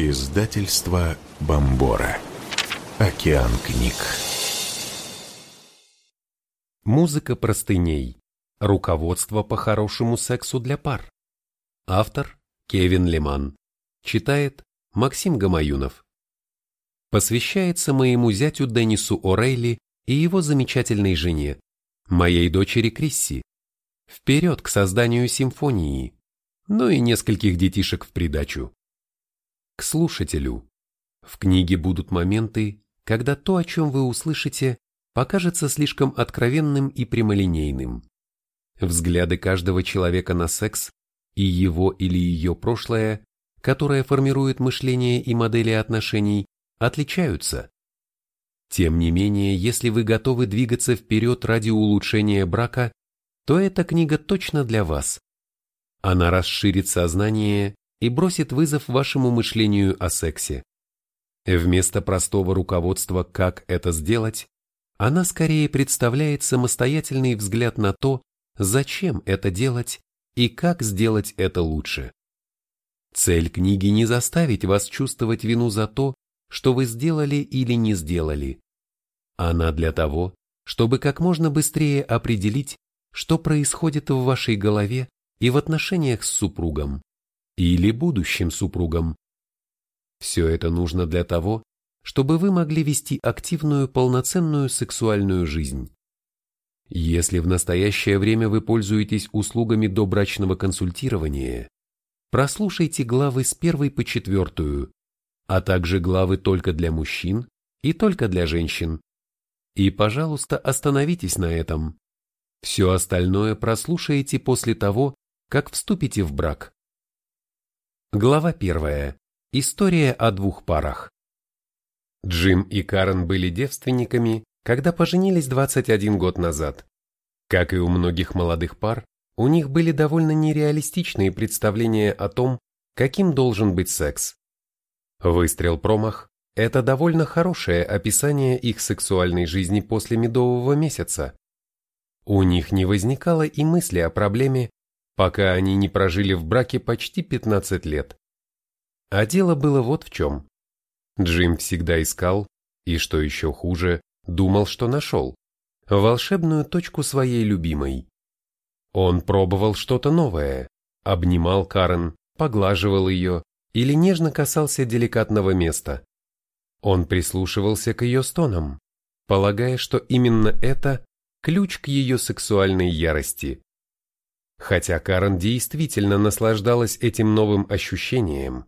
Издательство Бомбора. Океан книг. Музыка простыней. Руководство по хорошему сексу для пар. Автор Кевин Леман. Читает Максим Гамаюнов. Посвящается моему зятю Деннису О'Рейли и его замечательной жене, моей дочери Крисси. Вперед к созданию симфонии. Ну и нескольких детишек в придачу. К слушателю. В книге будут моменты, когда то, о чем вы услышите, покажется слишком откровенным и прямолинейным. Взгляды каждого человека на секс и его или ее прошлое, которое формирует мышление и модели отношений, отличаются. Тем не менее, если вы готовы двигаться вперед ради улучшения брака, то эта книга точно для вас. Она расширит сознание и бросит вызов вашему мышлению о сексе. Вместо простого руководства «как это сделать», она скорее представляет самостоятельный взгляд на то, зачем это делать и как сделать это лучше. Цель книги не заставить вас чувствовать вину за то, что вы сделали или не сделали. Она для того, чтобы как можно быстрее определить, что происходит в вашей голове и в отношениях с супругом или будущим супругом. Все это нужно для того, чтобы вы могли вести активную полноценную сексуальную жизнь. Если в настоящее время вы пользуетесь услугами добрачного консультирования, прослушайте главы с первой по четвертую, а также главы только для мужчин и только для женщин. И, пожалуйста, остановитесь на этом. Все остальное прослушайте после того, как вступите в брак. Глава первая. История о двух парах. Джим и Карен были девственниками, когда поженились 21 год назад. Как и у многих молодых пар, у них были довольно нереалистичные представления о том, каким должен быть секс. Выстрел-промах – это довольно хорошее описание их сексуальной жизни после медового месяца. У них не возникало и мысли о проблеме, пока они не прожили в браке почти 15 лет. А дело было вот в чем. Джим всегда искал, и что еще хуже, думал, что нашел, волшебную точку своей любимой. Он пробовал что-то новое, обнимал Карен, поглаживал ее или нежно касался деликатного места. Он прислушивался к ее стонам, полагая, что именно это ключ к ее сексуальной ярости. Хотя Карен действительно наслаждалась этим новым ощущением,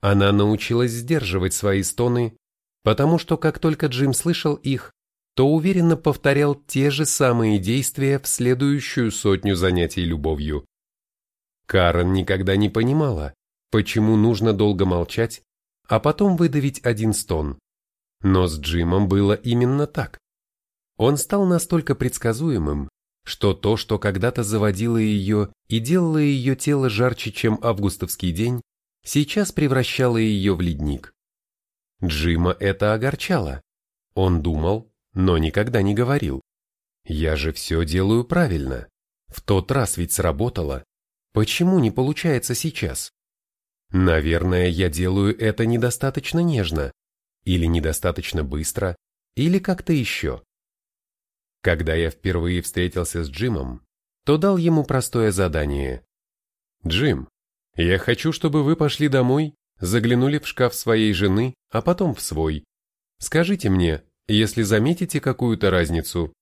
она научилась сдерживать свои стоны, потому что как только Джим слышал их, то уверенно повторял те же самые действия в следующую сотню занятий любовью. Карен никогда не понимала, почему нужно долго молчать, а потом выдавить один стон. Но с Джимом было именно так. Он стал настолько предсказуемым, что то, что когда-то заводило ее и делало ее тело жарче, чем августовский день, сейчас превращало ее в ледник. Джима это огорчало. Он думал, но никогда не говорил. Я же все делаю правильно. В тот раз ведь сработало. Почему не получается сейчас? Наверное, я делаю это недостаточно нежно, или недостаточно быстро, или как-то еще. Когда я впервые встретился с Джимом, то дал ему простое задание. «Джим, я хочу, чтобы вы пошли домой, заглянули в шкаф своей жены, а потом в свой. Скажите мне, если заметите какую-то разницу».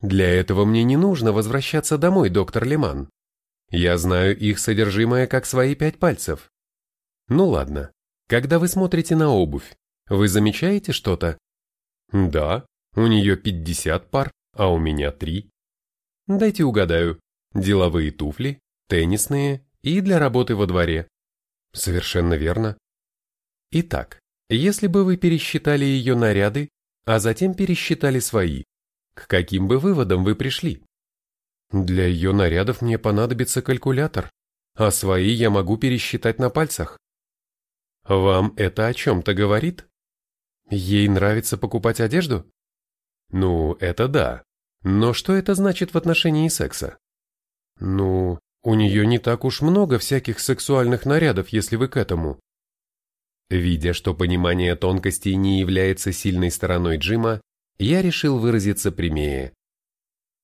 «Для этого мне не нужно возвращаться домой, доктор Леман. Я знаю их содержимое как свои пять пальцев. Ну ладно, когда вы смотрите на обувь, вы замечаете что-то? Да, у нее 50 пар, а у меня 3. Дайте угадаю. Деловые туфли, теннисные и для работы во дворе. Совершенно верно. Итак, если бы вы пересчитали ее наряды, а затем пересчитали свои, к каким бы выводам вы пришли? Для ее нарядов мне понадобится калькулятор, а свои я могу пересчитать на пальцах. Вам это о чем-то говорит? Ей нравится покупать одежду? Ну, это да. Но что это значит в отношении секса? Ну, у нее не так уж много всяких сексуальных нарядов, если вы к этому. Видя, что понимание тонкостей не является сильной стороной Джима, я решил выразиться прямее.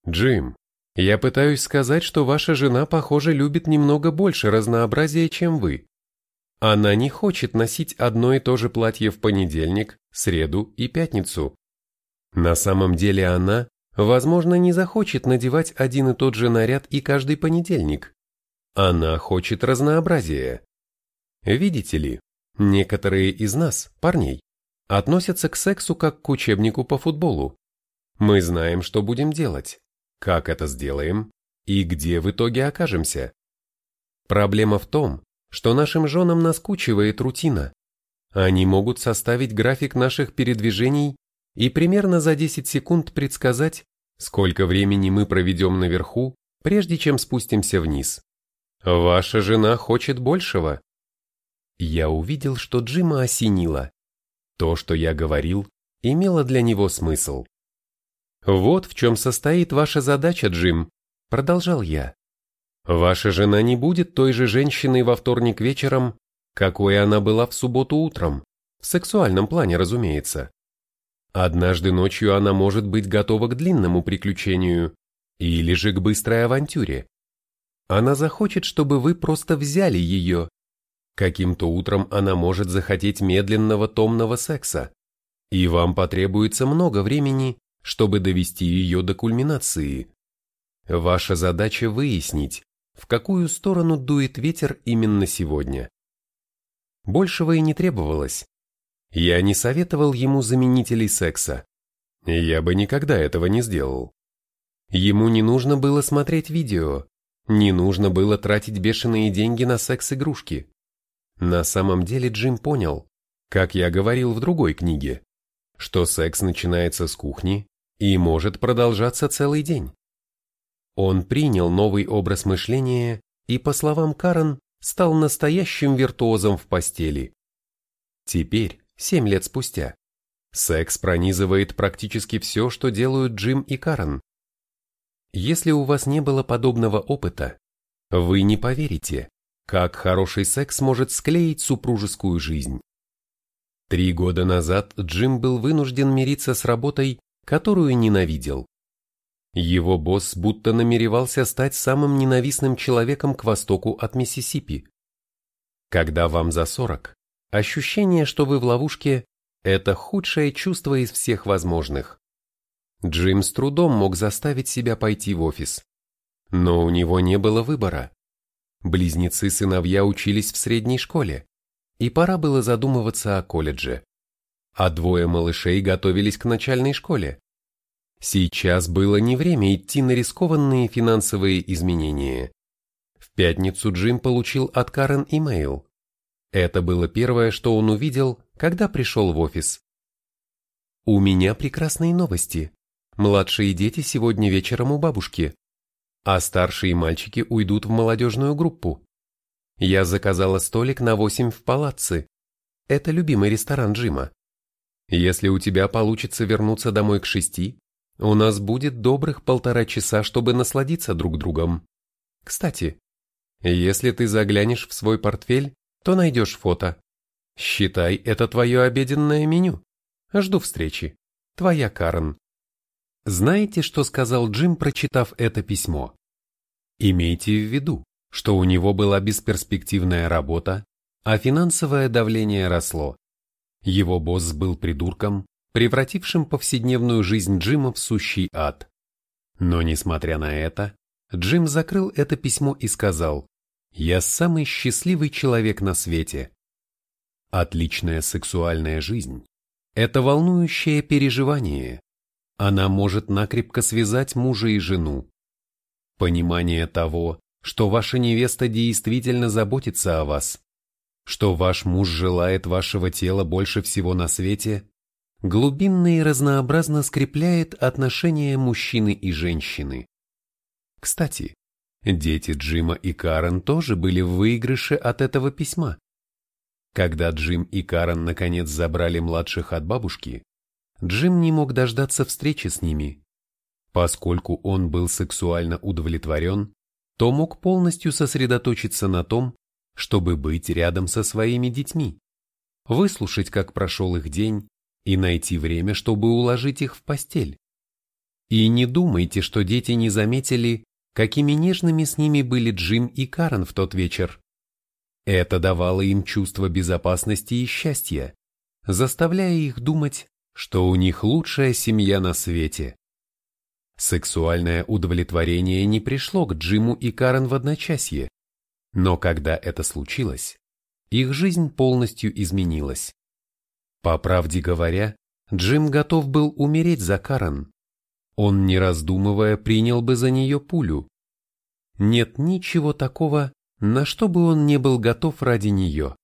«Джим, я пытаюсь сказать, что ваша жена, похоже, любит немного больше разнообразия, чем вы. Она не хочет носить одно и то же платье в понедельник, среду и пятницу. На самом деле она, возможно, не захочет надевать один и тот же наряд и каждый понедельник. Она хочет разнообразия. Видите ли, некоторые из нас, парней, относятся к сексу как к учебнику по футболу. Мы знаем, что будем делать, как это сделаем и где в итоге окажемся. Проблема в том, что нашим женам наскучивает рутина. Они могут составить график наших передвижений и примерно за 10 секунд предсказать, сколько времени мы проведем наверху, прежде чем спустимся вниз. Ваша жена хочет большего. Я увидел, что Джима осенило. То, что я говорил, имело для него смысл. «Вот в чем состоит ваша задача, Джим», — продолжал я. Ваша жена не будет той же женщиной во вторник вечером, какой она была в субботу утром, в сексуальном плане, разумеется. Однажды ночью она может быть готова к длинному приключению или же к быстрой авантюре. Она захочет, чтобы вы просто взяли ее. Каким-то утром она может захотеть медленного томного секса, и вам потребуется много времени, чтобы довести ее до кульминации. Ваша задача выяснить, в какую сторону дует ветер именно сегодня. Большего и не требовалось. Я не советовал ему заменителей секса. Я бы никогда этого не сделал. Ему не нужно было смотреть видео, не нужно было тратить бешеные деньги на секс-игрушки. На самом деле Джим понял, как я говорил в другой книге, что секс начинается с кухни и может продолжаться целый день. Он принял новый образ мышления и, по словам Карен, стал настоящим виртуозом в постели. Теперь, семь лет спустя, секс пронизывает практически все, что делают Джим и Карен. Если у вас не было подобного опыта, вы не поверите, как хороший секс может склеить супружескую жизнь. Три года назад Джим был вынужден мириться с работой, которую ненавидел. Его босс будто намеревался стать самым ненавистным человеком к востоку от Миссисипи. Когда вам за 40, ощущение, что вы в ловушке, это худшее чувство из всех возможных. Джим с трудом мог заставить себя пойти в офис. Но у него не было выбора. Близнецы-сыновья учились в средней школе, и пора было задумываться о колледже. А двое малышей готовились к начальной школе. Сейчас было не время идти на рискованные финансовые изменения. В пятницу Джим получил от Карен имейл. Это было первое, что он увидел, когда пришел в офис. «У меня прекрасные новости. Младшие дети сегодня вечером у бабушки, а старшие мальчики уйдут в молодежную группу. Я заказала столик на восемь в палацци. Это любимый ресторан Джима. Если у тебя получится вернуться домой к шести, у нас будет добрых полтора часа, чтобы насладиться друг другом. Кстати, если ты заглянешь в свой портфель, то найдешь фото. Считай, это твое обеденное меню. Жду встречи. Твоя Карен. Знаете, что сказал Джим, прочитав это письмо? Имейте в виду, что у него была бесперспективная работа, а финансовое давление росло. Его босс был придурком, превратившим повседневную жизнь Джима в сущий ад. Но несмотря на это, Джим закрыл это письмо и сказал, «Я самый счастливый человек на свете». Отличная сексуальная жизнь – это волнующее переживание. Она может накрепко связать мужа и жену. Понимание того, что ваша невеста действительно заботится о вас, что ваш муж желает вашего тела больше всего на свете, глубинно и разнообразно скрепляет отношения мужчины и женщины. Кстати, дети Джима и Карен тоже были в выигрыше от этого письма. Когда Джим и Карен наконец забрали младших от бабушки, Джим не мог дождаться встречи с ними. Поскольку он был сексуально удовлетворен, то мог полностью сосредоточиться на том, чтобы быть рядом со своими детьми. выслушать, как прошел их день, и найти время, чтобы уложить их в постель. И не думайте, что дети не заметили, какими нежными с ними были Джим и Карен в тот вечер. Это давало им чувство безопасности и счастья, заставляя их думать, что у них лучшая семья на свете. Сексуальное удовлетворение не пришло к Джиму и Карен в одночасье, но когда это случилось, их жизнь полностью изменилась. По правде говоря, Джим готов был умереть за Карен. Он, не раздумывая, принял бы за нее пулю. Нет ничего такого, на что бы он не был готов ради нее.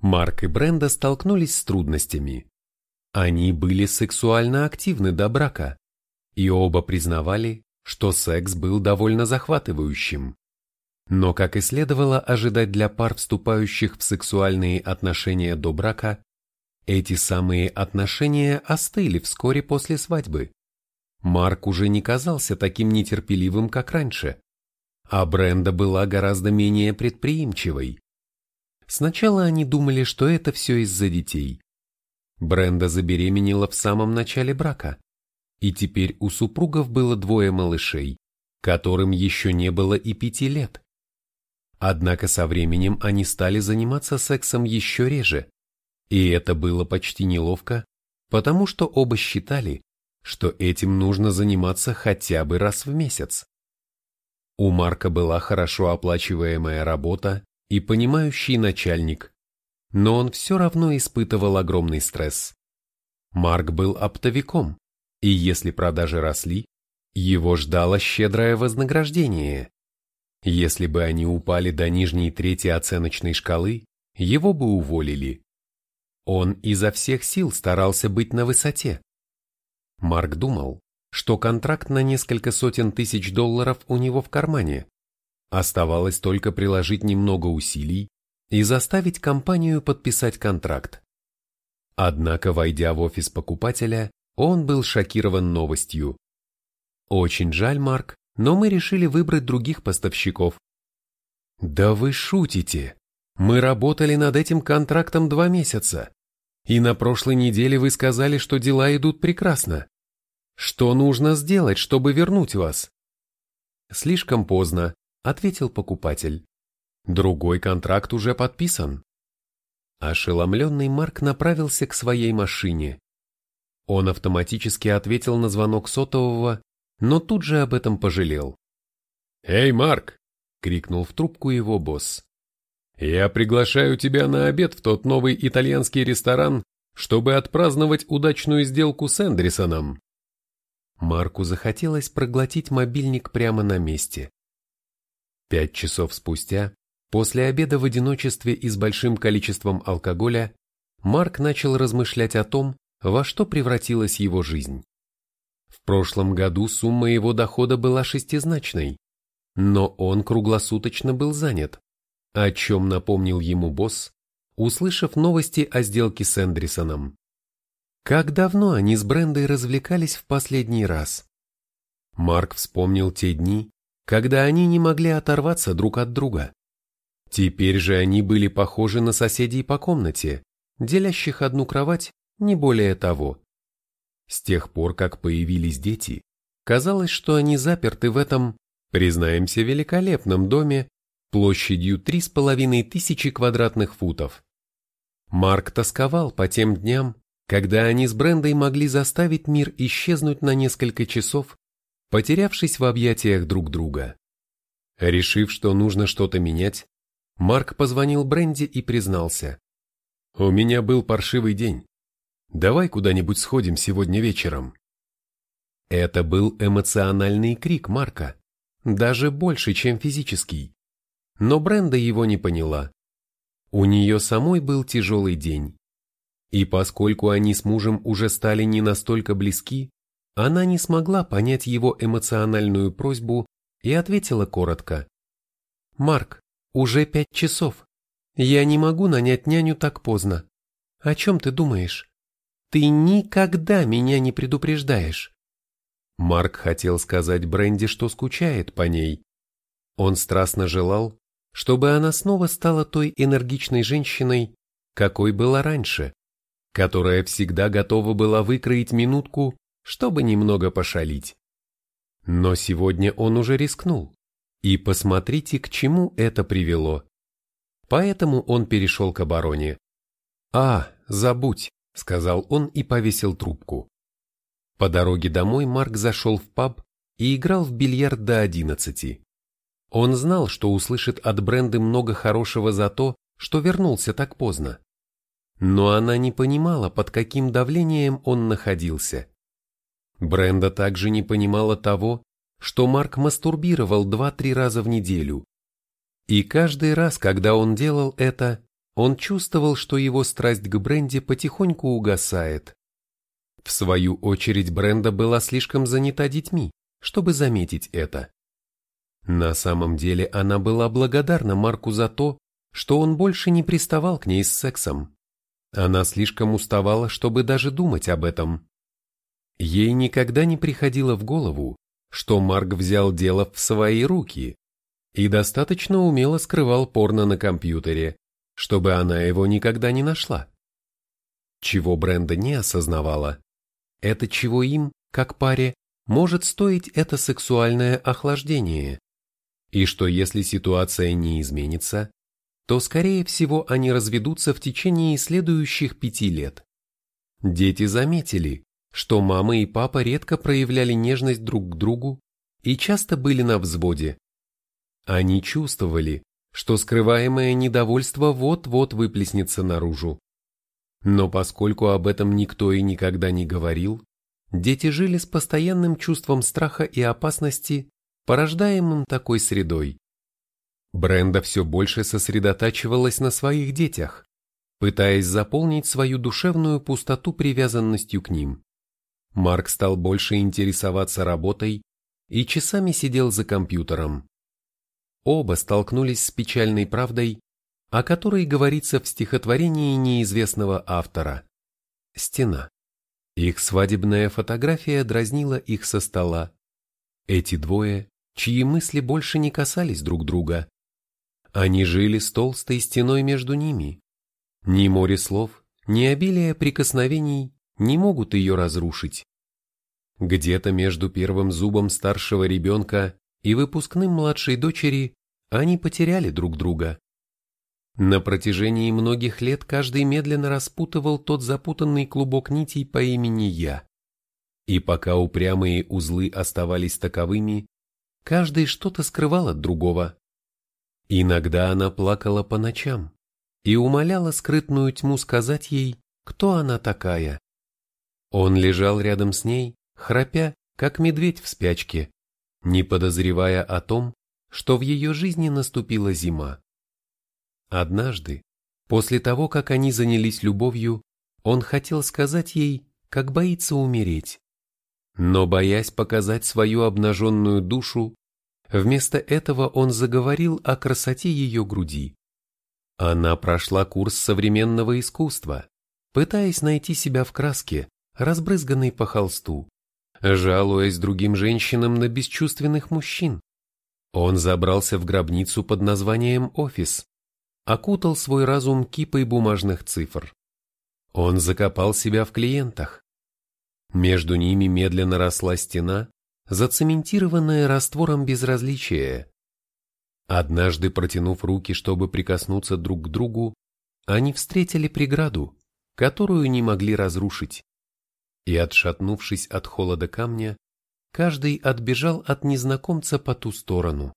Марк и Бренда столкнулись с трудностями. Они были сексуально активны до брака, и оба признавали, что секс был довольно захватывающим. Но, как и следовало ожидать для пар, вступающих в сексуальные отношения до брака, эти самые отношения остыли вскоре после свадьбы. Марк уже не казался таким нетерпеливым, как раньше а Бренда была гораздо менее предприимчивой. Сначала они думали, что это все из-за детей. Бренда забеременела в самом начале брака, и теперь у супругов было двое малышей, которым еще не было и пяти лет. Однако со временем они стали заниматься сексом еще реже, и это было почти неловко, потому что оба считали, что этим нужно заниматься хотя бы раз в месяц. У Марка была хорошо оплачиваемая работа и понимающий начальник, но он все равно испытывал огромный стресс. Марк был оптовиком, и если продажи росли, его ждало щедрое вознаграждение. Если бы они упали до нижней трети оценочной шкалы, его бы уволили. Он изо всех сил старался быть на высоте. Марк думал, что контракт на несколько сотен тысяч долларов у него в кармане. Оставалось только приложить немного усилий и заставить компанию подписать контракт. Однако, войдя в офис покупателя, он был шокирован новостью. «Очень жаль, Марк, но мы решили выбрать других поставщиков». «Да вы шутите! Мы работали над этим контрактом два месяца, и на прошлой неделе вы сказали, что дела идут прекрасно. Что нужно сделать, чтобы вернуть вас? Слишком поздно, ответил покупатель. Другой контракт уже подписан. Ошеломленный Марк направился к своей машине. Он автоматически ответил на звонок сотового, но тут же об этом пожалел. «Эй, Марк!» — крикнул в трубку его босс. «Я приглашаю тебя на обед в тот новый итальянский ресторан, чтобы отпраздновать удачную сделку с Эндрисоном. Марку захотелось проглотить мобильник прямо на месте. Пять часов спустя, после обеда в одиночестве и с большим количеством алкоголя, Марк начал размышлять о том, во что превратилась его жизнь. В прошлом году сумма его дохода была шестизначной, но он круглосуточно был занят, о чем напомнил ему босс, услышав новости о сделке с Эндрисоном. Как давно они с Брендой развлекались в последний раз? Марк вспомнил те дни, когда они не могли оторваться друг от друга. Теперь же они были похожи на соседей по комнате, делящих одну кровать, не более того. С тех пор, как появились дети, казалось, что они заперты в этом, признаемся, великолепном доме площадью три с половиной тысячи квадратных футов. Марк тосковал по тем дням, когда они с Брендой могли заставить мир исчезнуть на несколько часов, потерявшись в объятиях друг друга. Решив, что нужно что-то менять, Марк позвонил Бренде и признался. «У меня был паршивый день. Давай куда-нибудь сходим сегодня вечером». Это был эмоциональный крик Марка, даже больше, чем физический. Но Бренда его не поняла. У нее самой был тяжелый день. И поскольку они с мужем уже стали не настолько близки, она не смогла понять его эмоциональную просьбу и ответила коротко. «Марк, уже пять часов. Я не могу нанять няню так поздно. О чем ты думаешь? Ты никогда меня не предупреждаешь». Марк хотел сказать Бренди, что скучает по ней. Он страстно желал, чтобы она снова стала той энергичной женщиной, какой была раньше, которая всегда готова была выкроить минутку, чтобы немного пошалить. Но сегодня он уже рискнул, и посмотрите, к чему это привело. Поэтому он перешел к обороне. «А, забудь», — сказал он и повесил трубку. По дороге домой Марк зашел в паб и играл в бильярд до одиннадцати. Он знал, что услышит от Бренды много хорошего за то, что вернулся так поздно. Но она не понимала, под каким давлением он находился. Бренда также не понимала того, что Марк мастурбировал два-три раза в неделю. И каждый раз, когда он делал это, он чувствовал, что его страсть к Бренде потихоньку угасает. В свою очередь Бренда была слишком занята детьми, чтобы заметить это. На самом деле она была благодарна Марку за то, что он больше не приставал к ней с сексом. Она слишком уставала, чтобы даже думать об этом. Ей никогда не приходило в голову, что Марк взял дело в свои руки и достаточно умело скрывал порно на компьютере, чтобы она его никогда не нашла. Чего Бренда не осознавала, это чего им, как паре, может стоить это сексуальное охлаждение, и что если ситуация не изменится, то, скорее всего, они разведутся в течение следующих пяти лет. Дети заметили, что мама и папа редко проявляли нежность друг к другу и часто были на взводе. Они чувствовали, что скрываемое недовольство вот-вот выплеснется наружу. Но поскольку об этом никто и никогда не говорил, дети жили с постоянным чувством страха и опасности, порождаемым такой средой. Бренда все больше сосредотачивалась на своих детях, пытаясь заполнить свою душевную пустоту привязанностью к ним. Марк стал больше интересоваться работой и часами сидел за компьютером. Оба столкнулись с печальной правдой, о которой говорится в стихотворении неизвестного автора. Стена. Их свадебная фотография дразнила их со стола. Эти двое, чьи мысли больше не касались друг друга, они жили с толстой стеной между ними. Ни море слов, ни обилие прикосновений не могут ее разрушить. Где-то между первым зубом старшего ребенка и выпускным младшей дочери они потеряли друг друга. На протяжении многих лет каждый медленно распутывал тот запутанный клубок нитей по имени «Я». И пока упрямые узлы оставались таковыми, каждый что-то скрывал от другого. Иногда она плакала по ночам и умоляла скрытную тьму сказать ей, кто она такая. Он лежал рядом с ней, храпя, как медведь в спячке, не подозревая о том, что в ее жизни наступила зима. Однажды, после того, как они занялись любовью, он хотел сказать ей, как боится умереть. Но, боясь показать свою обнаженную душу, Вместо этого он заговорил о красоте ее груди. Она прошла курс современного искусства, пытаясь найти себя в краске, разбрызганной по холсту, жалуясь другим женщинам на бесчувственных мужчин. Он забрался в гробницу под названием «Офис», окутал свой разум кипой бумажных цифр. Он закопал себя в клиентах. Между ними медленно росла стена, зацементированное раствором безразличия. Однажды, протянув руки, чтобы прикоснуться друг к другу, они встретили преграду, которую не могли разрушить. И, отшатнувшись от холода камня, каждый отбежал от незнакомца по ту сторону.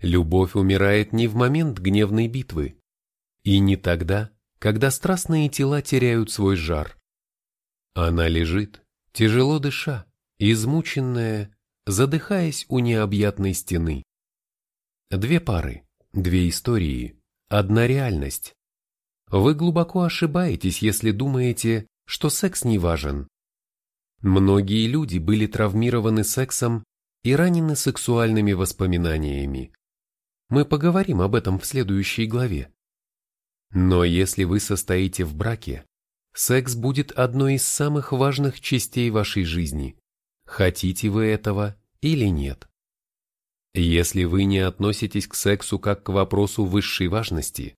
Любовь умирает не в момент гневной битвы, и не тогда, когда страстные тела теряют свой жар. Она лежит, тяжело дыша, измученная, задыхаясь у необъятной стены. Две пары, две истории, одна реальность. Вы глубоко ошибаетесь, если думаете, что секс не важен. Многие люди были травмированы сексом и ранены сексуальными воспоминаниями. Мы поговорим об этом в следующей главе. Но если вы состоите в браке, секс будет одной из самых важных частей вашей жизни хотите вы этого или нет. Если вы не относитесь к сексу как к вопросу высшей важности,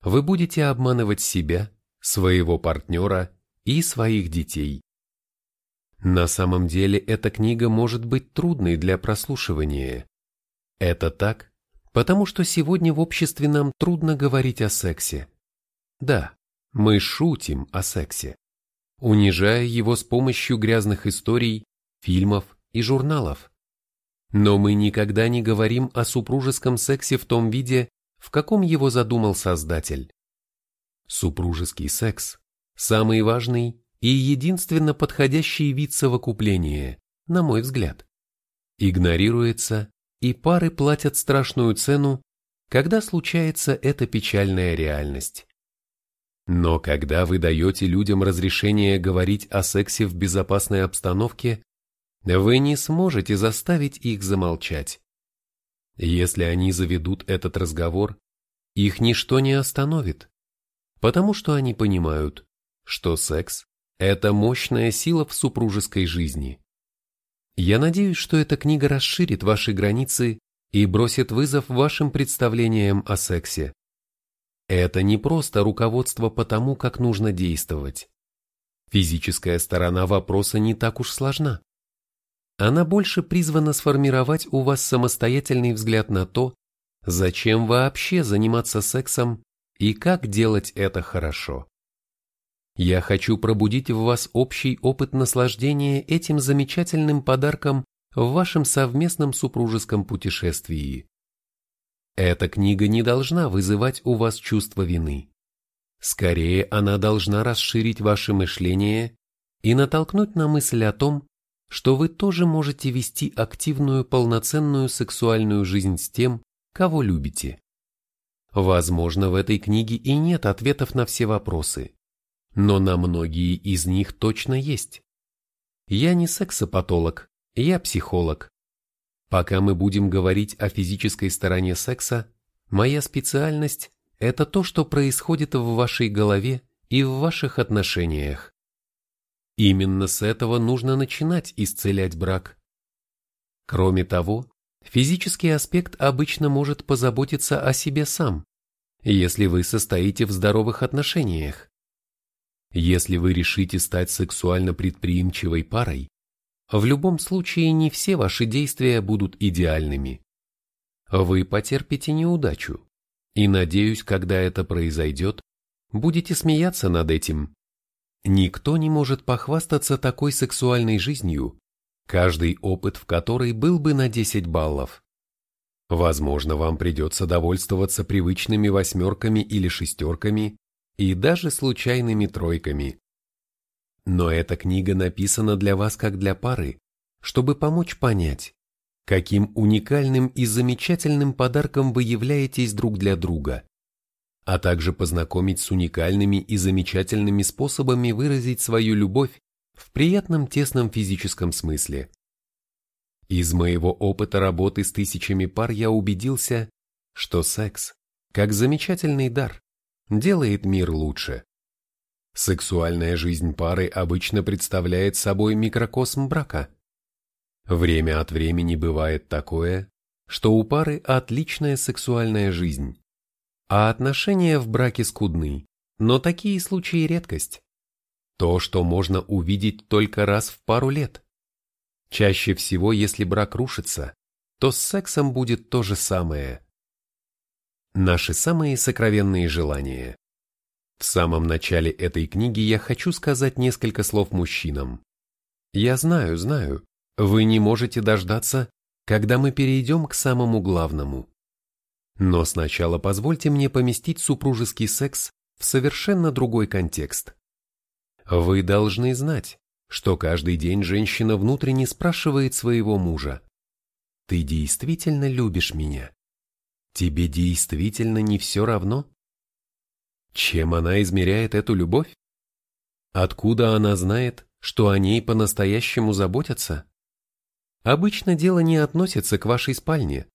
вы будете обманывать себя, своего партнера и своих детей. На самом деле эта книга может быть трудной для прослушивания. Это так, потому что сегодня в обществе нам трудно говорить о сексе. Да, мы шутим о сексе, унижая его с помощью грязных историй, фильмов и журналов. Но мы никогда не говорим о супружеском сексе в том виде, в каком его задумал Создатель. Супружеский секс – самый важный и единственно подходящий вид совокупления, на мой взгляд. Игнорируется, и пары платят страшную цену, когда случается эта печальная реальность. Но когда вы даете людям разрешение говорить о сексе в безопасной обстановке, вы не сможете заставить их замолчать. Если они заведут этот разговор, их ничто не остановит, потому что они понимают, что секс – это мощная сила в супружеской жизни. Я надеюсь, что эта книга расширит ваши границы и бросит вызов вашим представлениям о сексе. Это не просто руководство по тому, как нужно действовать. Физическая сторона вопроса не так уж сложна. Она больше призвана сформировать у вас самостоятельный взгляд на то, зачем вообще заниматься сексом и как делать это хорошо. Я хочу пробудить в вас общий опыт наслаждения этим замечательным подарком в вашем совместном супружеском путешествии. Эта книга не должна вызывать у вас чувство вины. Скорее, она должна расширить ваше мышление и натолкнуть на мысль о том, что вы тоже можете вести активную полноценную сексуальную жизнь с тем, кого любите. Возможно, в этой книге и нет ответов на все вопросы, но на многие из них точно есть. Я не сексопатолог, я психолог. Пока мы будем говорить о физической стороне секса, моя специальность – это то, что происходит в вашей голове и в ваших отношениях. Именно с этого нужно начинать исцелять брак. Кроме того, физический аспект обычно может позаботиться о себе сам, если вы состоите в здоровых отношениях. Если вы решите стать сексуально предприимчивой парой, в любом случае не все ваши действия будут идеальными. Вы потерпите неудачу, и, надеюсь, когда это произойдет, будете смеяться над этим Никто не может похвастаться такой сексуальной жизнью, каждый опыт в которой был бы на 10 баллов. Возможно, вам придется довольствоваться привычными восьмерками или шестерками и даже случайными тройками. Но эта книга написана для вас как для пары, чтобы помочь понять, каким уникальным и замечательным подарком вы являетесь друг для друга а также познакомить с уникальными и замечательными способами выразить свою любовь в приятном тесном физическом смысле. Из моего опыта работы с тысячами пар я убедился, что секс, как замечательный дар, делает мир лучше. Сексуальная жизнь пары обычно представляет собой микрокосм брака. Время от времени бывает такое, что у пары отличная сексуальная жизнь, а отношения в браке скудны, но такие случаи редкость. То, что можно увидеть только раз в пару лет. Чаще всего, если брак рушится, то с сексом будет то же самое. Наши самые сокровенные желания. В самом начале этой книги я хочу сказать несколько слов мужчинам. Я знаю, знаю, вы не можете дождаться, когда мы перейдем к самому главному. Но сначала позвольте мне поместить супружеский секс в совершенно другой контекст. Вы должны знать, что каждый день женщина внутренне спрашивает своего мужа, «Ты действительно любишь меня? Тебе действительно не все равно?» Чем она измеряет эту любовь? Откуда она знает, что о ней по-настоящему заботятся? Обычно дело не относится к вашей спальне,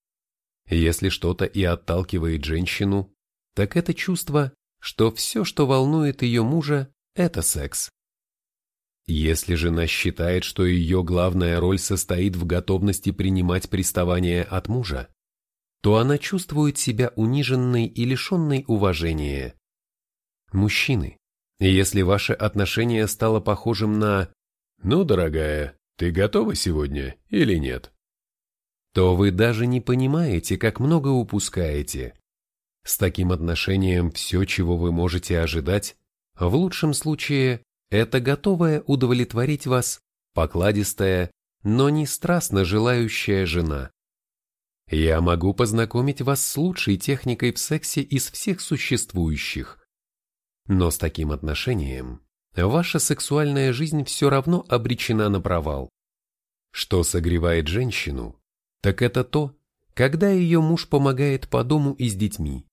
если что-то и отталкивает женщину, так это чувство, что все, что волнует ее мужа, это секс. Если жена считает, что ее главная роль состоит в готовности принимать приставание от мужа, то она чувствует себя униженной и лишенной уважения. Мужчины, если ваше отношение стало похожим на «Ну, дорогая, ты готова сегодня или нет?» То вы даже не понимаете, как много упускаете. С таким отношением все, чего вы можете ожидать, в лучшем случае, это готовая удовлетворить вас, покладистая, но не страстно желающая жена. Я могу познакомить вас с лучшей техникой в сексе из всех существующих. Но с таким отношением ваша сексуальная жизнь все равно обречена на провал. Что согревает женщину, так это то, когда ее муж помогает по дому и с детьми,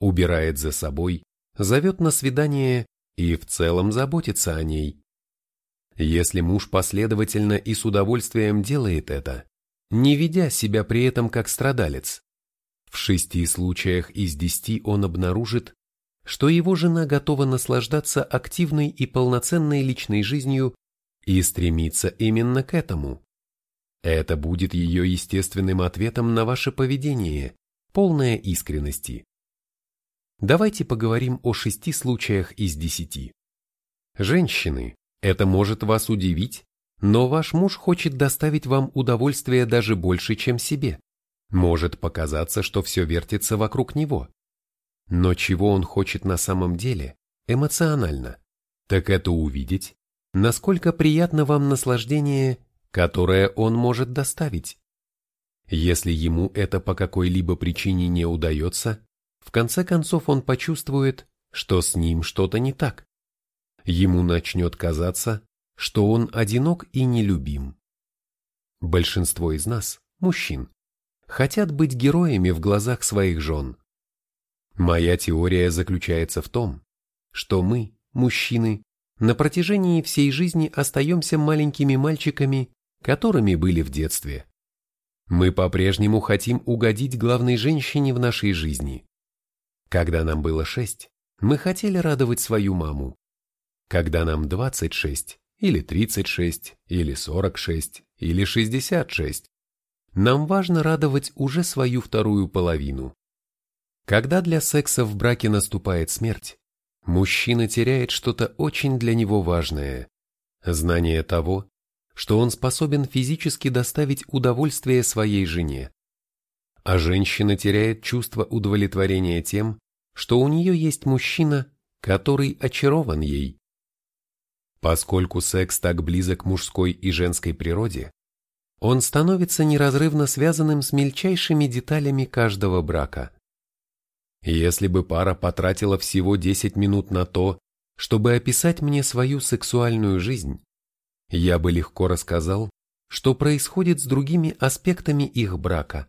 убирает за собой, зовет на свидание и в целом заботится о ней. Если муж последовательно и с удовольствием делает это, не ведя себя при этом как страдалец, в шести случаях из десяти он обнаружит, что его жена готова наслаждаться активной и полноценной личной жизнью и стремится именно к этому. Это будет ее естественным ответом на ваше поведение, полное искренности. Давайте поговорим о шести случаях из десяти. Женщины, это может вас удивить, но ваш муж хочет доставить вам удовольствие даже больше, чем себе. Может показаться, что все вертится вокруг него. Но чего он хочет на самом деле, эмоционально, так это увидеть, насколько приятно вам наслаждение, которое он может доставить. Если ему это по какой-либо причине не удается, в конце концов он почувствует, что с ним что-то не так. Ему начнет казаться, что он одинок и нелюбим. Большинство из нас, мужчин, хотят быть героями в глазах своих жен. Моя теория заключается в том, что мы, мужчины, на протяжении всей жизни остаемся маленькими мальчиками, которыми были в детстве. Мы по-прежнему хотим угодить главной женщине в нашей жизни. Когда нам было шесть, мы хотели радовать свою маму. Когда нам 26, или 36, или 46, или 66, нам важно радовать уже свою вторую половину. Когда для секса в браке наступает смерть, мужчина теряет что-то очень для него важное – знание того, что он способен физически доставить удовольствие своей жене. А женщина теряет чувство удовлетворения тем, что у нее есть мужчина, который очарован ей. Поскольку секс так близок мужской и женской природе, он становится неразрывно связанным с мельчайшими деталями каждого брака. Если бы пара потратила всего 10 минут на то, чтобы описать мне свою сексуальную жизнь, я бы легко рассказал, что происходит с другими аспектами их брака.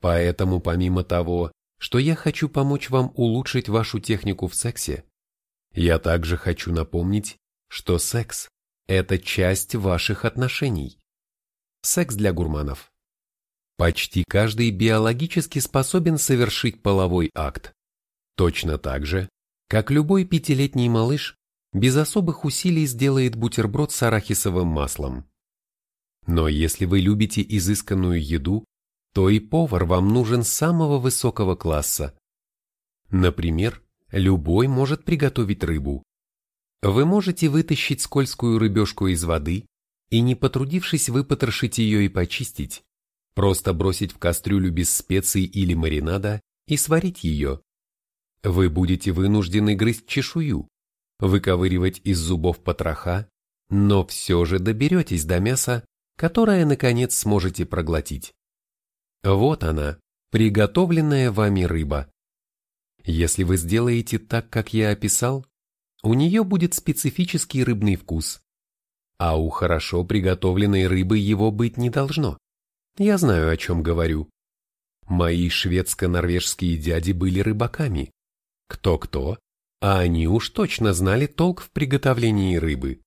Поэтому помимо того, что я хочу помочь вам улучшить вашу технику в сексе, я также хочу напомнить, что секс – это часть ваших отношений. Секс для гурманов. Почти каждый биологически способен совершить половой акт. Точно так же, как любой пятилетний малыш без особых усилий сделает бутерброд с арахисовым маслом. Но если вы любите изысканную еду, то и повар вам нужен самого высокого класса. Например, любой может приготовить рыбу. Вы можете вытащить скользкую рыбешку из воды и, не потрудившись выпотрошить ее и почистить, просто бросить в кастрюлю без специй или маринада и сварить ее. Вы будете вынуждены грызть чешую, выковыривать из зубов потроха, но все же доберетесь до мяса, которое, наконец, сможете проглотить. Вот она, приготовленная вами рыба. Если вы сделаете так, как я описал, у нее будет специфический рыбный вкус. А у хорошо приготовленной рыбы его быть не должно. Я знаю, о чем говорю. Мои шведско-норвежские дяди были рыбаками. Кто-кто, а они уж точно знали толк в приготовлении рыбы.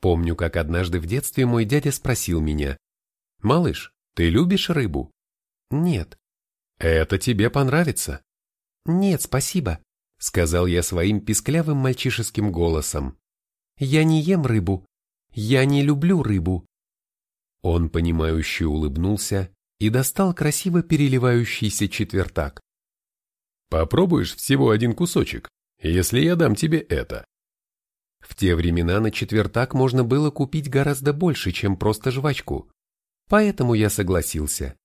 Помню, как однажды в детстве мой дядя спросил меня, «Малыш, ты любишь рыбу? Нет. Это тебе понравится? Нет, спасибо, сказал я своим писклявым мальчишеским голосом. Я не ем рыбу. Я не люблю рыбу. Он понимающе улыбнулся и достал красиво переливающийся четвертак. Попробуешь всего один кусочек? Если я дам тебе это?» В те времена на четвертак можно было купить гораздо больше, чем просто жвачку, поэтому я согласился.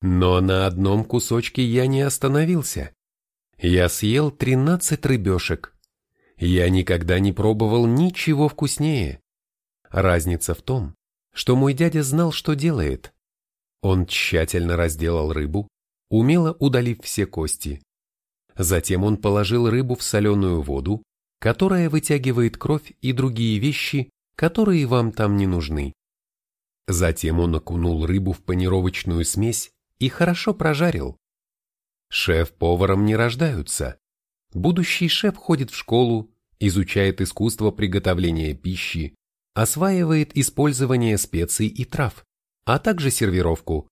Но на одном кусочке я не остановился. Я съел 13 рыбешек. Я никогда не пробовал ничего вкуснее. Разница в том, что мой дядя знал, что делает. Он тщательно разделал рыбу, умело удалив все кости. Затем он положил рыбу в соленую воду, которая вытягивает кровь и другие вещи, которые вам там не нужны. Затем он окунул рыбу в панировочную смесь и хорошо прожарил. Шеф-поваром не рождаются. Будущий шеф ходит в школу, изучает искусство приготовления пищи, осваивает использование специй и трав, а также сервировку,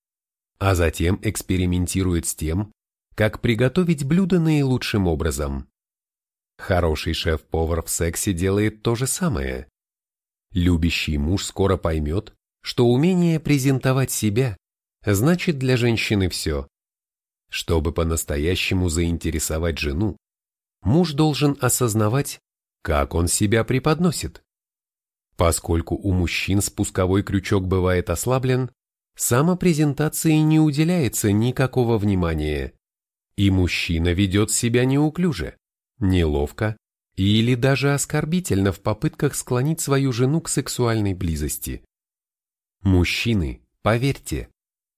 а затем экспериментирует с тем, как приготовить блюдо наилучшим образом. Хороший шеф-повар в сексе делает то же самое. Любящий муж скоро поймет, что умение презентовать себя значит для женщины все. Чтобы по-настоящему заинтересовать жену, муж должен осознавать, как он себя преподносит. Поскольку у мужчин спусковой крючок бывает ослаблен, самопрезентации не уделяется никакого внимания, и мужчина ведет себя неуклюже, неловко или даже оскорбительно в попытках склонить свою жену к сексуальной близости. Мужчины, поверьте,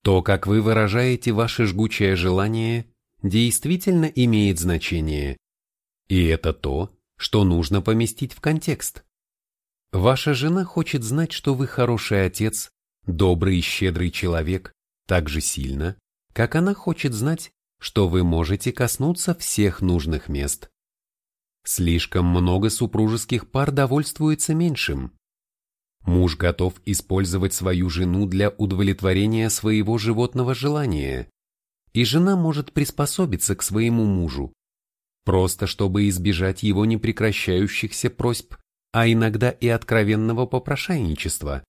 то, как вы выражаете ваше жгучее желание, действительно имеет значение. И это то, что нужно поместить в контекст. Ваша жена хочет знать, что вы хороший отец, добрый и щедрый человек, так же сильно, как она хочет знать, что вы можете коснуться всех нужных мест. Слишком много супружеских пар довольствуется меньшим. Муж готов использовать свою жену для удовлетворения своего животного желания, и жена может приспособиться к своему мужу, просто чтобы избежать его непрекращающихся просьб, а иногда и откровенного попрошайничества.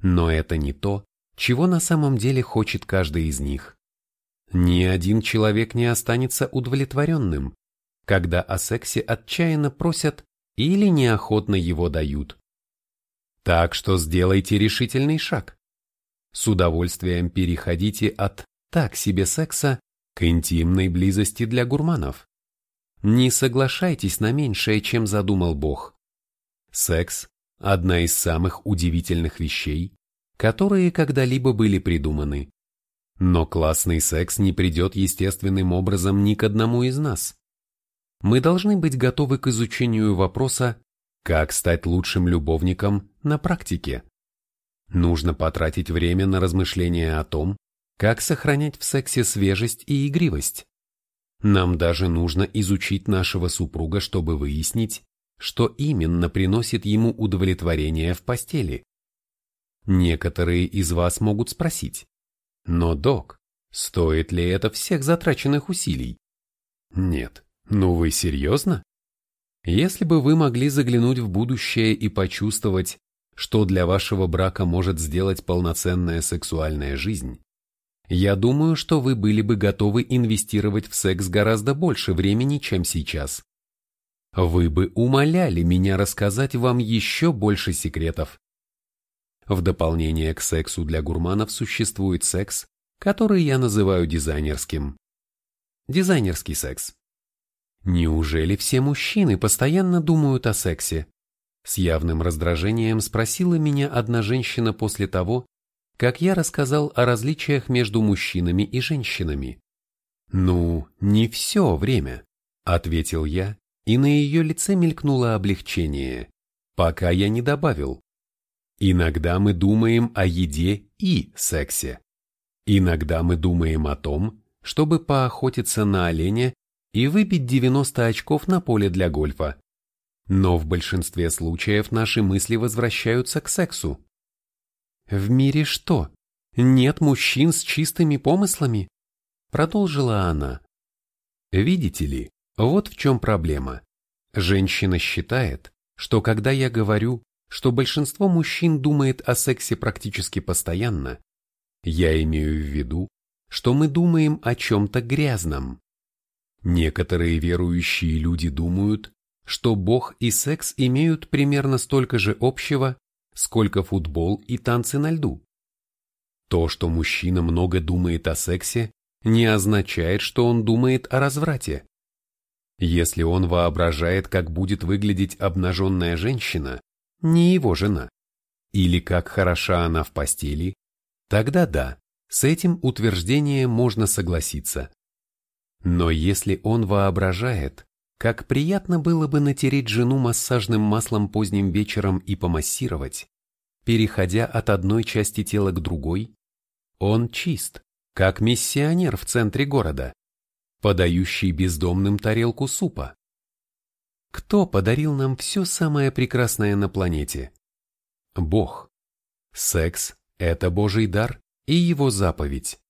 Но это не то, чего на самом деле хочет каждый из них. Ни один человек не останется удовлетворенным, когда о сексе отчаянно просят или неохотно его дают. Так что сделайте решительный шаг. С удовольствием переходите от так себе секса к интимной близости для гурманов. Не соглашайтесь на меньшее, чем задумал Бог. Секс – одна из самых удивительных вещей, которые когда-либо были придуманы. Но классный секс не придет естественным образом ни к одному из нас. Мы должны быть готовы к изучению вопроса, как стать лучшим любовником на практике. Нужно потратить время на размышления о том, как сохранять в сексе свежесть и игривость. Нам даже нужно изучить нашего супруга, чтобы выяснить, что именно приносит ему удовлетворение в постели. Некоторые из вас могут спросить, но, док, стоит ли это всех затраченных усилий? Нет, ну вы серьезно? Если бы вы могли заглянуть в будущее и почувствовать, что для вашего брака может сделать полноценная сексуальная жизнь, я думаю, что вы были бы готовы инвестировать в секс гораздо больше времени, чем сейчас. Вы бы умоляли меня рассказать вам еще больше секретов. В дополнение к сексу для гурманов существует секс, который я называю дизайнерским. Дизайнерский секс. Неужели все мужчины постоянно думают о сексе? С явным раздражением спросила меня одна женщина после того, как я рассказал о различиях между мужчинами и женщинами. «Ну, не все время», — ответил я, и на ее лице мелькнуло облегчение, пока я не добавил. Иногда мы думаем о еде и сексе. Иногда мы думаем о том, чтобы поохотиться на оленя и выбить 90 очков на поле для гольфа. Но в большинстве случаев наши мысли возвращаются к сексу. В мире что? Нет мужчин с чистыми помыслами? Продолжила она. Видите ли, вот в чем проблема. Женщина считает, что когда я говорю, что большинство мужчин думает о сексе практически постоянно, я имею в виду, что мы думаем о чем-то грязном. Некоторые верующие люди думают, что Бог и секс имеют примерно столько же общего, сколько футбол и танцы на льду. То, что мужчина много думает о сексе, не означает, что он думает о разврате. Если он воображает, как будет выглядеть обнаженная женщина, не его жена, или как хороша она в постели, тогда да, с этим утверждением можно согласиться. Но если он воображает, как приятно было бы натереть жену массажным маслом поздним вечером и помассировать, переходя от одной части тела к другой, он чист, как миссионер в центре города, подающий бездомным тарелку супа. Кто подарил нам все самое прекрасное на планете? Бог. Секс – это Божий дар и его заповедь.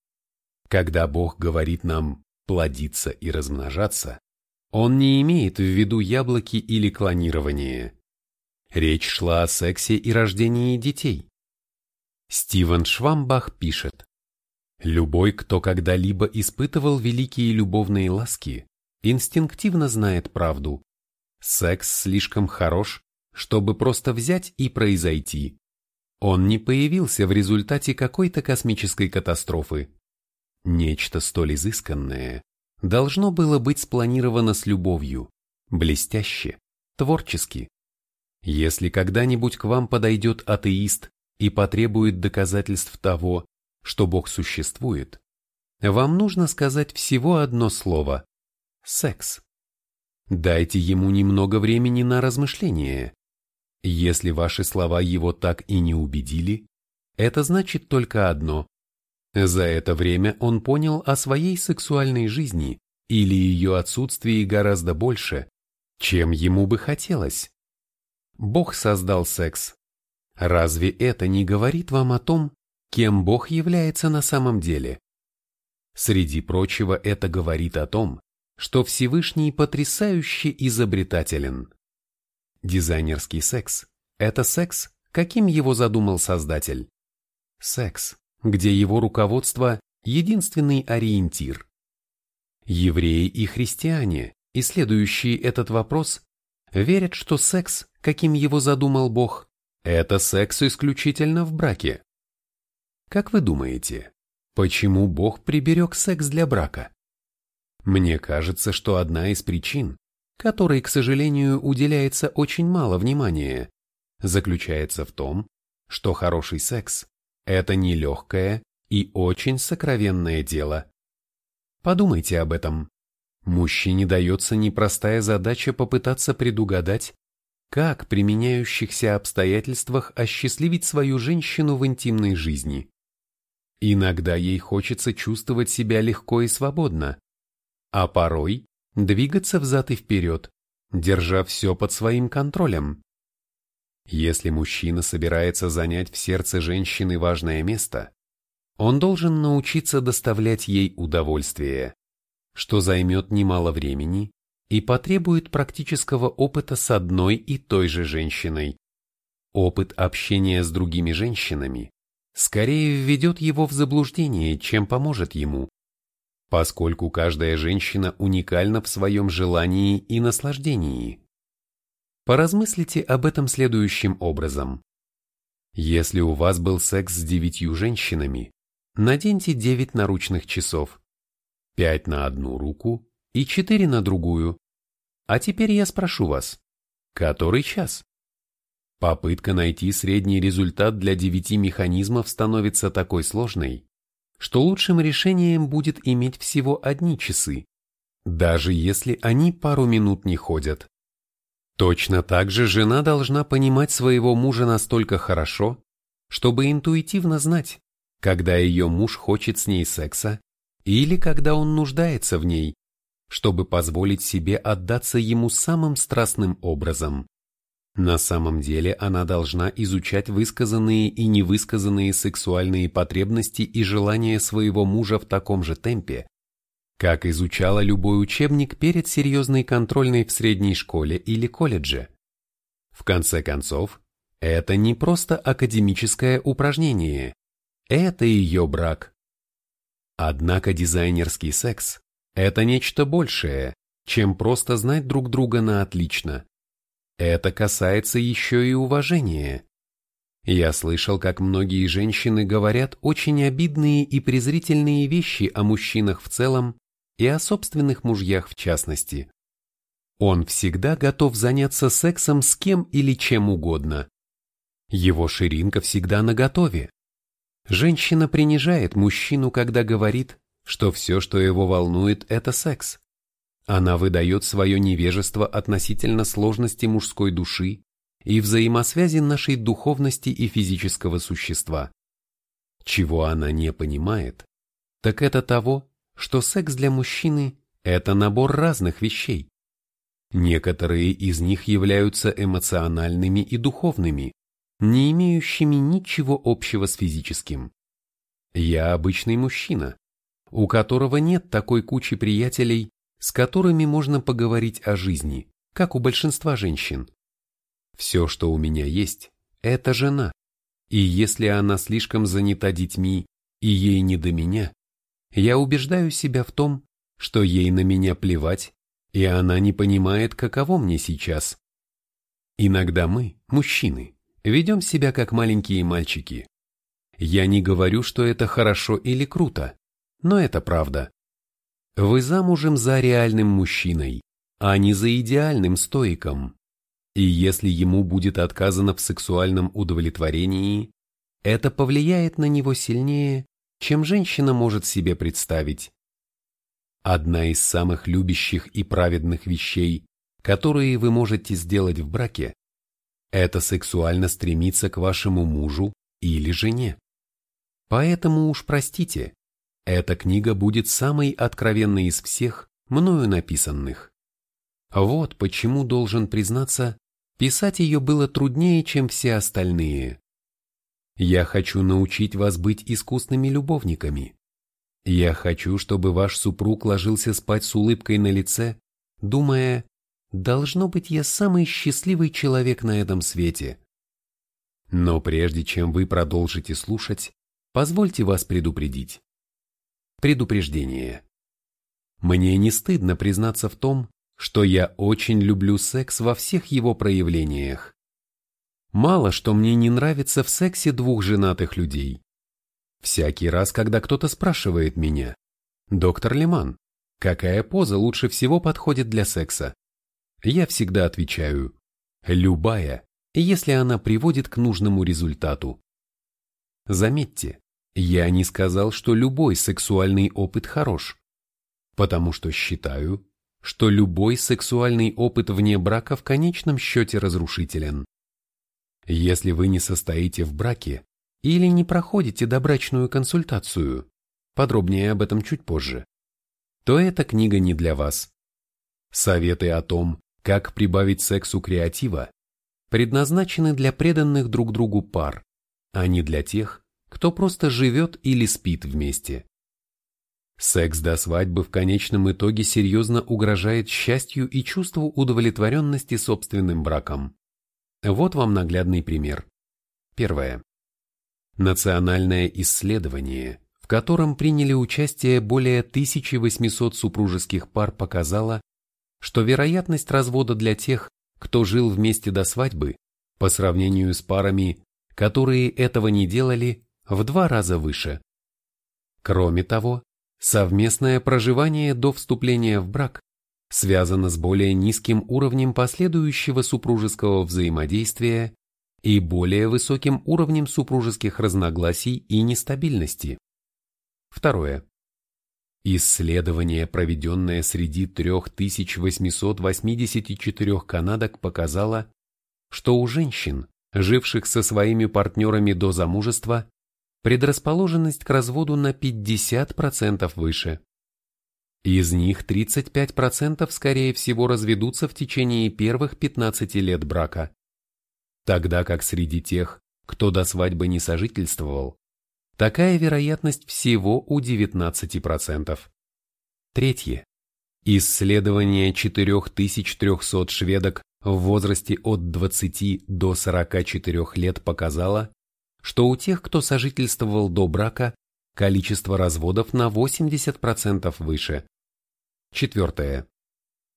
Когда Бог говорит нам плодиться и размножаться, Он не имеет в виду яблоки или клонирование. Речь шла о сексе и рождении детей. Стивен Швамбах пишет, «Любой, кто когда-либо испытывал великие любовные ласки, инстинктивно знает правду. Секс слишком хорош, чтобы просто взять и произойти. Он не появился в результате какой-то космической катастрофы. Нечто столь изысканное должно было быть спланировано с любовью, блестяще, творчески. Если когда-нибудь к вам подойдет атеист и потребует доказательств того, что Бог существует, вам нужно сказать всего одно слово – секс. Дайте ему немного времени на размышление. Если ваши слова его так и не убедили, это значит только одно за это время он понял о своей сексуальной жизни или ее отсутствии гораздо больше, чем ему бы хотелось. Бог создал секс. Разве это не говорит вам о том, кем Бог является на самом деле? Среди прочего это говорит о том, что Всевышний потрясающе изобретателен. Дизайнерский секс – это секс, каким его задумал Создатель. Секс, где его руководство – единственный ориентир. Евреи и христиане, исследующие этот вопрос, верят, что секс, каким его задумал Бог, это секс исключительно в браке. Как вы думаете, почему Бог приберег секс для брака? Мне кажется, что одна из причин, которой, к сожалению, уделяется очень мало внимания, заключается в том, что хороший секс это нелегкое и очень сокровенное дело. Подумайте об этом. Мужчине дается непростая задача попытаться предугадать, как при меняющихся обстоятельствах осчастливить свою женщину в интимной жизни. Иногда ей хочется чувствовать себя легко и свободно, а порой двигаться взад и вперед, держа все под своим контролем. Если мужчина собирается занять в сердце женщины важное место, он должен научиться доставлять ей удовольствие, что займет немало времени и потребует практического опыта с одной и той же женщиной. Опыт общения с другими женщинами скорее введет его в заблуждение, чем поможет ему, поскольку каждая женщина уникальна в своем желании и наслаждении. Поразмыслите об этом следующим образом. Если у вас был секс с девятью женщинами, наденьте девять наручных часов. Пять на одну руку и четыре на другую. А теперь я спрошу вас, который час? Попытка найти средний результат для девяти механизмов становится такой сложной, что лучшим решением будет иметь всего одни часы, даже если они пару минут не ходят. Точно так же жена должна понимать своего мужа настолько хорошо, чтобы интуитивно знать, когда ее муж хочет с ней секса или когда он нуждается в ней, чтобы позволить себе отдаться ему самым страстным образом. На самом деле она должна изучать высказанные и невысказанные сексуальные потребности и желания своего мужа в таком же темпе, как изучала любой учебник перед серьезной контрольной в средней школе или колледже. В конце концов, это не просто академическое упражнение, это ее брак. Однако дизайнерский секс Это нечто большее, чем просто знать друг друга на отлично. Это касается еще и уважения. Я слышал, как многие женщины говорят очень обидные и презрительные вещи о мужчинах в целом и о собственных мужьях в частности. Он всегда готов заняться сексом с кем или чем угодно. Его ширинка всегда наготове. Женщина принижает мужчину, когда говорит, что все, что его волнует, это секс. Она выдает свое невежество относительно сложности мужской души и взаимосвязи нашей духовности и физического существа. Чего она не понимает, так это того, что секс для мужчины – это набор разных вещей. Некоторые из них являются эмоциональными и духовными, не имеющими ничего общего с физическим. Я обычный мужчина, у которого нет такой кучи приятелей, с которыми можно поговорить о жизни, как у большинства женщин. Все, что у меня есть, это жена. И если она слишком занята детьми и ей не до меня, я убеждаю себя в том, что ей на меня плевать, и она не понимает, каково мне сейчас. Иногда мы, мужчины, ведем себя как маленькие мальчики. Я не говорю, что это хорошо или круто, но это правда. Вы замужем за реальным мужчиной, а не за идеальным стоиком. И если ему будет отказано в сексуальном удовлетворении, это повлияет на него сильнее, чем женщина может себе представить. Одна из самых любящих и праведных вещей, которые вы можете сделать в браке, это сексуально стремиться к вашему мужу или жене. Поэтому уж простите, эта книга будет самой откровенной из всех, мною написанных. Вот почему должен признаться, Писать ее было труднее, чем все остальные. Я хочу научить вас быть искусными любовниками. Я хочу, чтобы ваш супруг ложился спать с улыбкой на лице, думая, должно быть, я самый счастливый человек на этом свете. Но прежде чем вы продолжите слушать, позвольте вас предупредить. Предупреждение. Мне не стыдно признаться в том, что я очень люблю секс во всех его проявлениях. Мало что мне не нравится в сексе двух женатых людей. Всякий раз, когда кто-то спрашивает меня, «Доктор Лиман, какая поза лучше всего подходит для секса?» Я всегда отвечаю, «Любая, если она приводит к нужному результату». Заметьте, я не сказал, что любой сексуальный опыт хорош, потому что считаю, что любой сексуальный опыт вне брака в конечном счете разрушителен. Если вы не состоите в браке или не проходите добрачную консультацию, подробнее об этом чуть позже, то эта книга не для вас. Советы о том, как прибавить сексу креатива, предназначены для преданных друг другу пар, а не для тех, кто просто живет или спит вместе. Секс до свадьбы в конечном итоге серьезно угрожает счастью и чувству удовлетворенности собственным браком. Вот вам наглядный пример. Первое. Национальное исследование, в котором приняли участие более 1800 супружеских пар, показало, что вероятность развода для тех, кто жил вместе до свадьбы, по сравнению с парами, которые этого не делали, в два раза выше. Кроме того, Совместное проживание до вступления в брак связано с более низким уровнем последующего супружеского взаимодействия и более высоким уровнем супружеских разногласий и нестабильности. Второе. Исследование, проведенное среди 3884 канадок, показало, что у женщин, живших со своими партнерами до замужества, предрасположенность к разводу на 50% выше. Из них 35% скорее всего разведутся в течение первых 15 лет брака, тогда как среди тех, кто до свадьбы не сожительствовал, такая вероятность всего у 19%. Третье. Исследование 4300 шведок в возрасте от 20 до 44 лет показало, что у тех, кто сожительствовал до брака, количество разводов на 80% выше. Четвертое.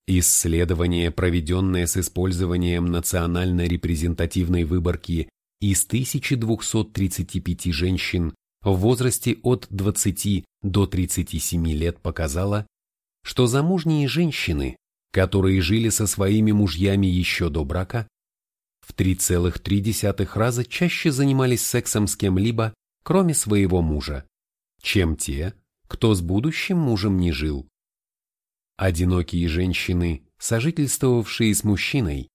Исследование, проведенное с использованием национально репрезентативной выборки из 1235 женщин в возрасте от 20 до 37 лет показало, что замужние женщины, которые жили со своими мужьями еще до брака, в 3,3 раза чаще занимались сексом с кем-либо, кроме своего мужа, чем те, кто с будущим мужем не жил. Одинокие женщины, сожительствовавшие с мужчиной,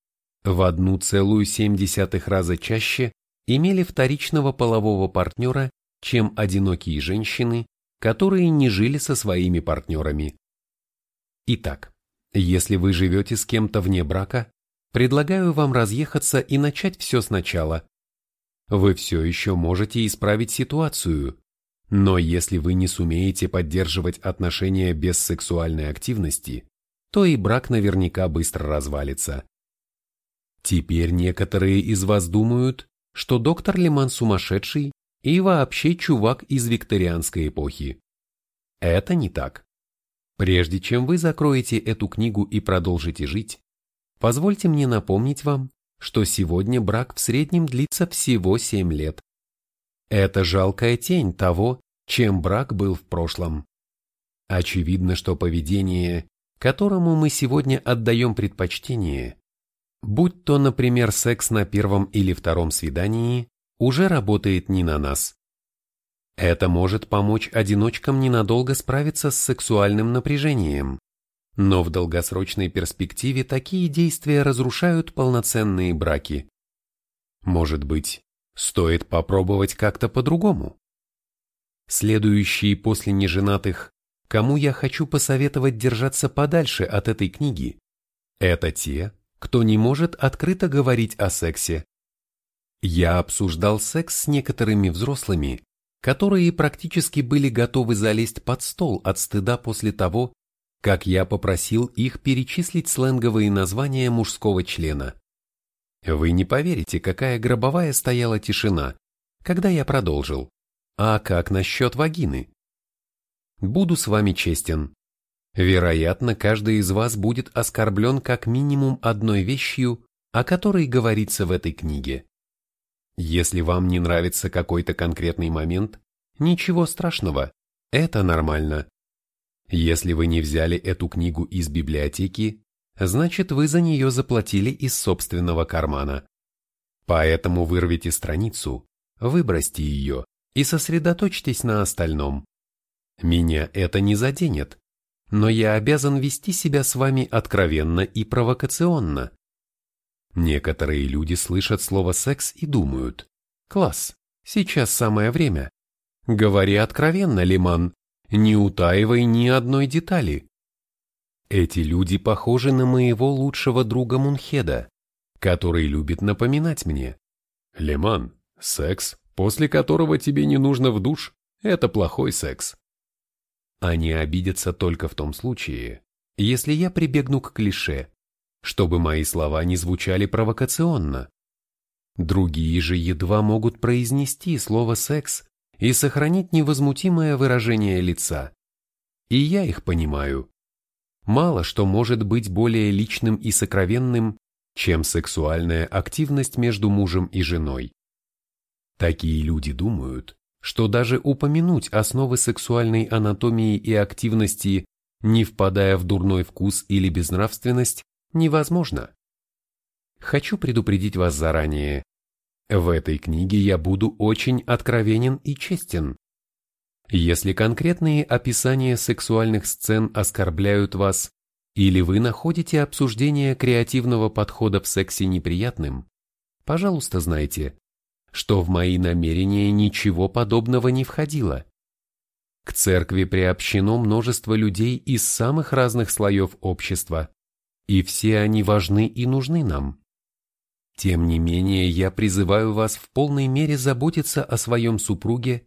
в 1,7 раза чаще имели вторичного полового партнера, чем одинокие женщины, которые не жили со своими партнерами. Итак, если вы живете с кем-то вне брака, предлагаю вам разъехаться и начать все сначала. Вы все еще можете исправить ситуацию, но если вы не сумеете поддерживать отношения без сексуальной активности, то и брак наверняка быстро развалится. Теперь некоторые из вас думают, что доктор Лиман сумасшедший и вообще чувак из викторианской эпохи. Это не так. Прежде чем вы закроете эту книгу и продолжите жить, позвольте мне напомнить вам, что сегодня брак в среднем длится всего 7 лет. Это жалкая тень того, чем брак был в прошлом. Очевидно, что поведение, которому мы сегодня отдаем предпочтение, будь то, например, секс на первом или втором свидании, уже работает не на нас. Это может помочь одиночкам ненадолго справиться с сексуальным напряжением, но в долгосрочной перспективе такие действия разрушают полноценные браки. Может быть, стоит попробовать как-то по-другому? Следующие после неженатых, кому я хочу посоветовать держаться подальше от этой книги, это те, кто не может открыто говорить о сексе. Я обсуждал секс с некоторыми взрослыми, которые практически были готовы залезть под стол от стыда после того, как я попросил их перечислить сленговые названия мужского члена. Вы не поверите, какая гробовая стояла тишина, когда я продолжил. А как насчет вагины? Буду с вами честен. Вероятно, каждый из вас будет оскорблен как минимум одной вещью, о которой говорится в этой книге. Если вам не нравится какой-то конкретный момент, ничего страшного, это нормально. Если вы не взяли эту книгу из библиотеки, значит вы за нее заплатили из собственного кармана. Поэтому вырвите страницу, выбросьте ее и сосредоточьтесь на остальном. Меня это не заденет, но я обязан вести себя с вами откровенно и провокационно. Некоторые люди слышат слово «секс» и думают «Класс, сейчас самое время». Говори откровенно, Лиман, не утаивай ни одной детали. Эти люди похожи на моего лучшего друга Мунхеда, который любит напоминать мне. Лиман, секс, после которого тебе не нужно в душ, это плохой секс. Они обидятся только в том случае, если я прибегну к клише чтобы мои слова не звучали провокационно. Другие же едва могут произнести слово «секс» и сохранить невозмутимое выражение лица. И я их понимаю. Мало что может быть более личным и сокровенным, чем сексуальная активность между мужем и женой. Такие люди думают, что даже упомянуть основы сексуальной анатомии и активности, не впадая в дурной вкус или безнравственность, невозможно. Хочу предупредить вас заранее. В этой книге я буду очень откровенен и честен. Если конкретные описания сексуальных сцен оскорбляют вас, или вы находите обсуждение креативного подхода в сексе неприятным, пожалуйста, знайте, что в мои намерения ничего подобного не входило. К церкви приобщено множество людей из самых разных слоев общества и все они важны и нужны нам. Тем не менее, я призываю вас в полной мере заботиться о своем супруге,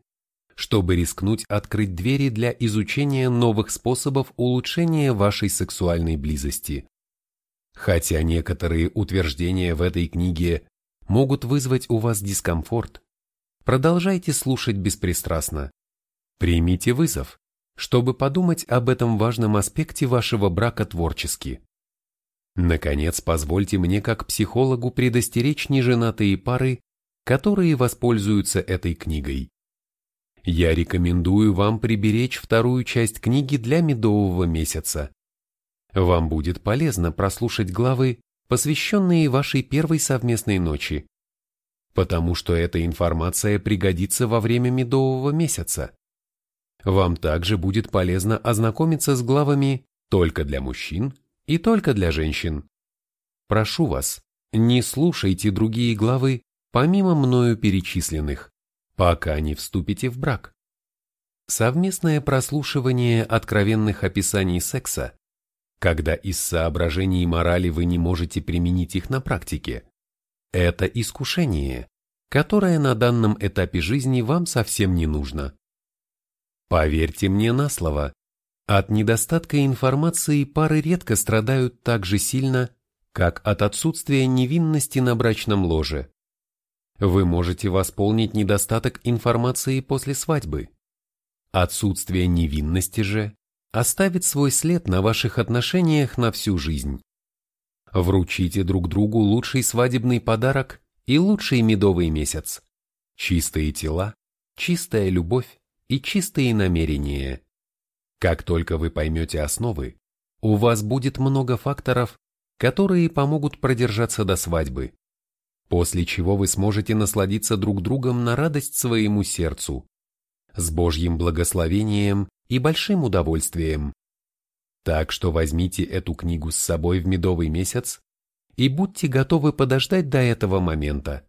чтобы рискнуть открыть двери для изучения новых способов улучшения вашей сексуальной близости. Хотя некоторые утверждения в этой книге могут вызвать у вас дискомфорт, продолжайте слушать беспристрастно. Примите вызов, чтобы подумать об этом важном аспекте вашего брака творчески. Наконец, позвольте мне как психологу предостеречь неженатые пары, которые воспользуются этой книгой. Я рекомендую вам приберечь вторую часть книги для медового месяца. Вам будет полезно прослушать главы, посвященные вашей первой совместной ночи, потому что эта информация пригодится во время медового месяца. Вам также будет полезно ознакомиться с главами «Только для мужчин» и «Только для женщин». Прошу вас, не слушайте другие главы, помимо мною перечисленных, пока не вступите в брак. Совместное прослушивание откровенных описаний секса, когда из соображений морали вы не можете применить их на практике, это искушение, которое на данном этапе жизни вам совсем не нужно. Поверьте мне на слово, от недостатка информации пары редко страдают так же сильно, как от отсутствия невинности на брачном ложе. Вы можете восполнить недостаток информации после свадьбы. Отсутствие невинности же оставит свой след на ваших отношениях на всю жизнь. Вручите друг другу лучший свадебный подарок и лучший медовый месяц. Чистые тела, чистая любовь и чистые намерения. Как только вы поймете основы, у вас будет много факторов, которые помогут продержаться до свадьбы, после чего вы сможете насладиться друг другом на радость своему сердцу, с Божьим благословением и большим удовольствием. Так что возьмите эту книгу с собой в медовый месяц и будьте готовы подождать до этого момента.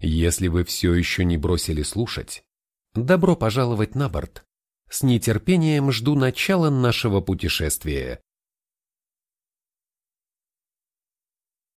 Если вы все еще не бросили слушать, добро пожаловать на борт. С нетерпением жду начала нашего путешествия.